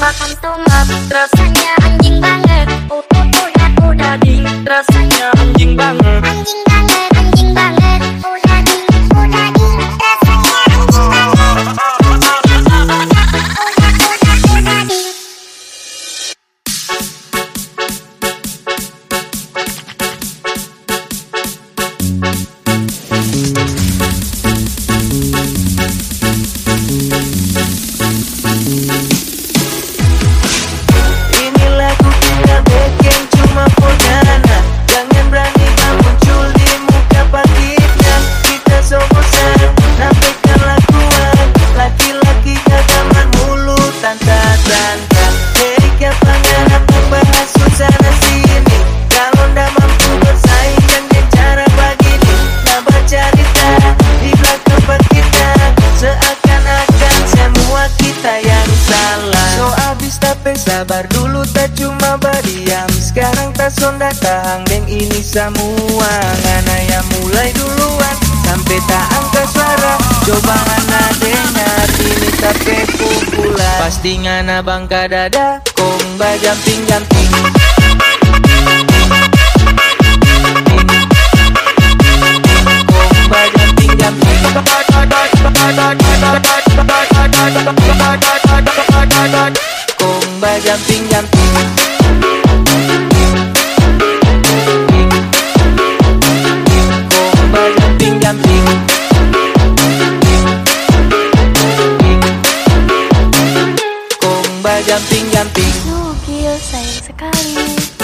makan tomat Rasanya anjing banget. Oh, udah, udah ding Rasanya Anjing banget, anjing banget sabar dulu tak cuma berdiam. Sekarang tak sonda tahang dan ini semua Ngana yang mulai duluan. Sampai tak angkat suara. Coba ngana dengar. Ini tapi kumpulan Pasti ngana bangka dada. Kong bajamping-jamping Kong Bajamping-jamping Kong bajamping-jamping Kong bajamping-jamping Nugil sayang sekali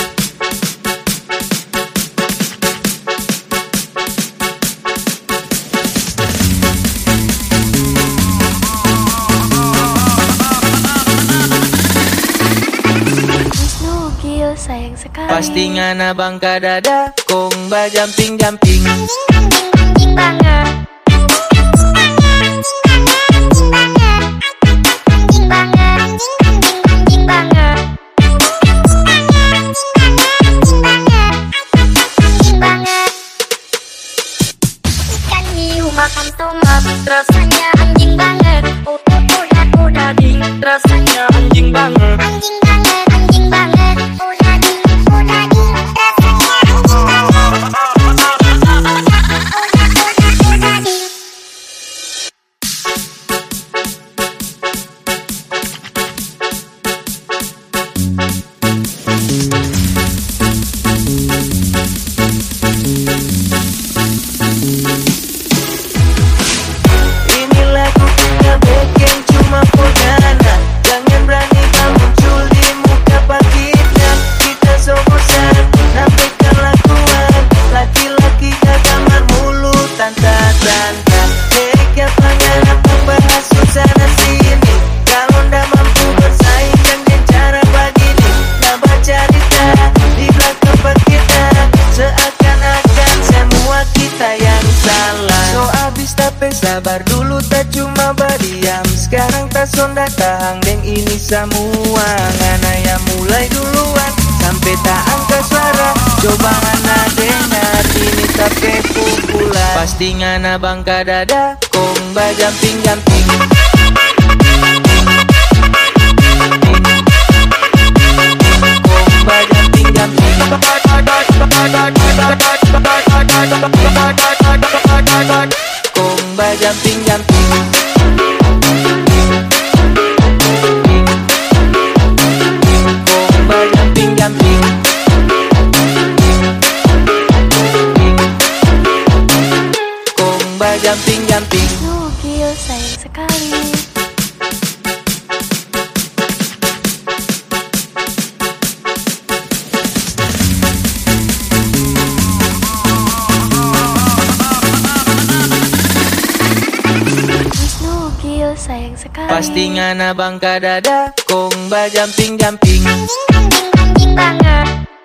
Pasti ngana bangka dada Kong Anjing, anjing banget Anjing banget oh, udah, udah ding Rasanya Anjing banget Anjing banget mampu bersaing dengan cara begini cerita di belakang kita. Seakan-akan semua kita yang salah. So abis tapi sabar dulu tak cuma berdiam. Sekarang tak sonda tahang dan ini semua. Ngana yang mulai duluan Sampai tak angkat suara. Coba ngana dengar ini tapi kumpulan Pasti ngana bangka dada Kong bajamping-jamping Kong Kong bajamping-jamping Kong bajamping-jamping Kong bajamping-jamping Nugil sekali. Pasti ngana bangka dada Kong bajamping-jamping banget